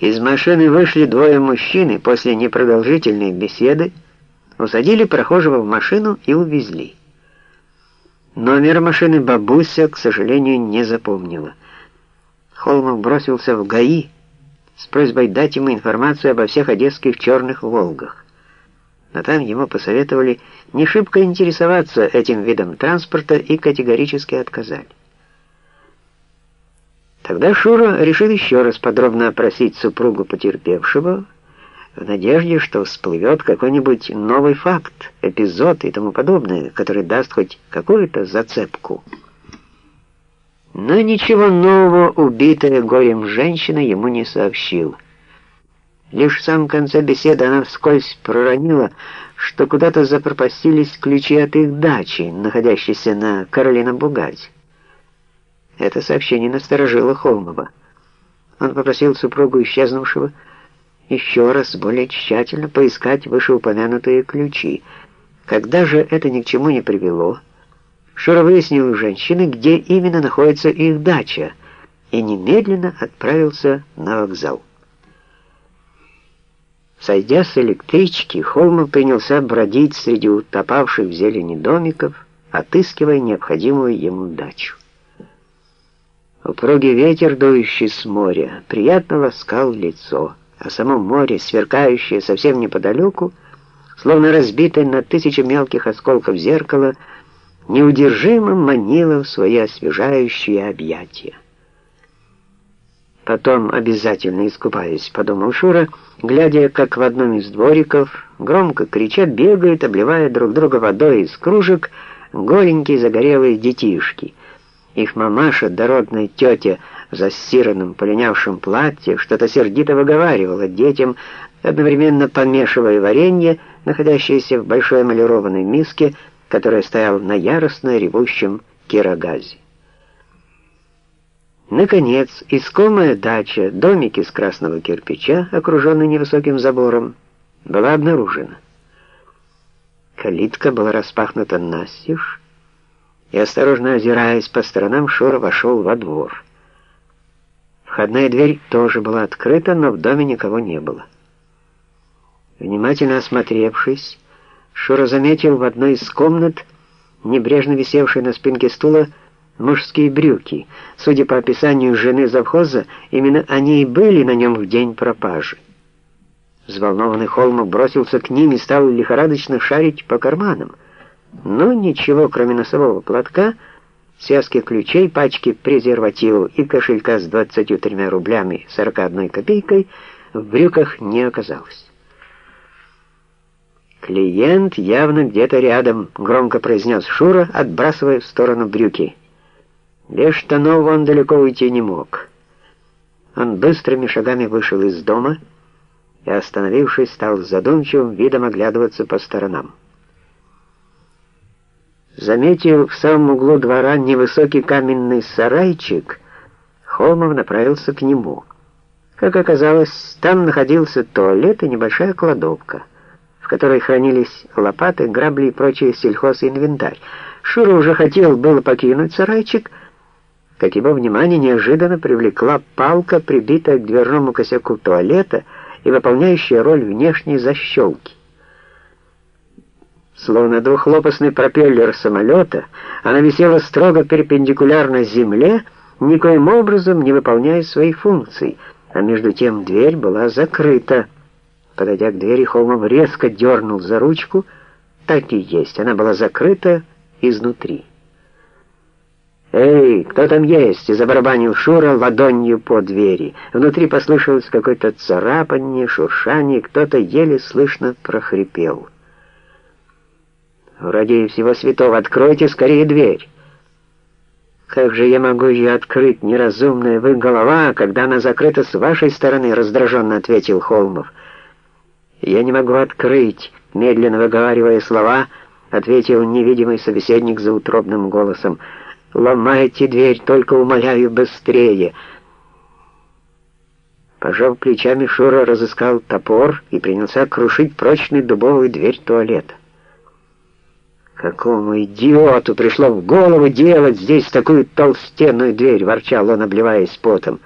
Из машины вышли двое мужчин и после непродолжительной беседы усадили прохожего в машину и увезли. Номер машины бабуся, к сожалению, не запомнила. Холмов бросился в ГАИ с просьбой дать ему информацию обо всех одесских черных «Волгах». Но там ему посоветовали не шибко интересоваться этим видом транспорта и категорически отказали. Тогда Шура решил еще раз подробно опросить супругу потерпевшего, в надежде, что всплывет какой-нибудь новый факт, эпизод и тому подобное, который даст хоть какую-то зацепку. Но ничего нового убитая горем женщина ему не сообщила. Лишь в самом конце беседы она вскользь проронила, что куда-то запропастились ключи от их дачи, находящейся на Каролина Бугазе. Это сообщение насторожило Холмова. Он попросил супругу исчезнувшего еще раз более тщательно поискать вышеупомянутые ключи. Когда же это ни к чему не привело, Шура выяснил у женщины, где именно находится их дача, и немедленно отправился на вокзал. Сойдя с электрички, Холмов принялся бродить среди утопавших в зелени домиков, отыскивая необходимую ему дачу. Упругий ветер, дующий с моря, приятно ласкал лицо, а само море, сверкающее совсем неподалеку, словно разбитое на тысячи мелких осколков зеркала, неудержимо манило в свои освежающие объятия. «Потом обязательно искупаюсь», — подумал Шура, глядя, как в одном из двориков громко кричат, бегают, обливая друг друга водой из кружек, голенькие загорелые детишки — их мамаша, дородная тетя в застиранном, полинявшем платье, что-то сердито выговаривала детям, одновременно помешивая варенье, находящееся в большой эмалированной миске, которая стояла на яростно ревущем кирогазе. Наконец, искомая дача, домик из красного кирпича, окруженный невысоким забором, была обнаружена. Калитка была распахнута настежь, и, осторожно озираясь по сторонам, Шура вошел во двор. Входная дверь тоже была открыта, но в доме никого не было. Внимательно осмотревшись, Шура заметил в одной из комнат, небрежно висевшей на спинке стула, мужские брюки. Судя по описанию жены завхоза, именно они и были на нем в день пропажи. Взволнованный Холмов бросился к ним и стал лихорадочно шарить по карманам. Но ничего, кроме носового платка, связки ключей, пачки презервативов и кошелька с 23 рублями 41 копейкой в брюках не оказалось. «Клиент явно где-то рядом», — громко произнес Шура, отбрасывая в сторону брюки. Без штанов он далеко уйти не мог. Он быстрыми шагами вышел из дома и, остановившись, стал задумчивым видом оглядываться по сторонам. Заметив в самом углу двора невысокий каменный сарайчик, Холмов направился к нему. Как оказалось, там находился туалет и небольшая кладовка, в которой хранились лопаты, грабли и прочий сельхозинвентарь. Шура уже хотел было покинуть сарайчик, как его внимание неожиданно привлекла палка, прибитая к дверному косяку туалета и выполняющая роль внешней защелки. Словно двухлопастный пропеллер самолета, она висела строго перпендикулярно земле, никоим образом не выполняя свои функции, а между тем дверь была закрыта. Подойдя к двери, Холмов резко дернул за ручку. Так и есть, она была закрыта изнутри. «Эй, кто там есть?» — забарабанил Шура ладонью по двери. Внутри послышалось какое-то царапанье, шуршание, кто-то еле слышно прохрипел. Ради всего святого, откройте скорее дверь. Как же я могу ее открыть, неразумная вы голова, когда она закрыта с вашей стороны, раздраженно ответил Холмов. Я не могу открыть, медленно выговаривая слова, ответил невидимый собеседник за утробным голосом. Ломайте дверь, только умоляю быстрее. Пожав плечами, Шура разыскал топор и принялся крушить прочную дубовую дверь туалета. «Какому идиоту пришло в голову делать здесь такую толстенную дверь?» — ворчал он, обливаясь потом.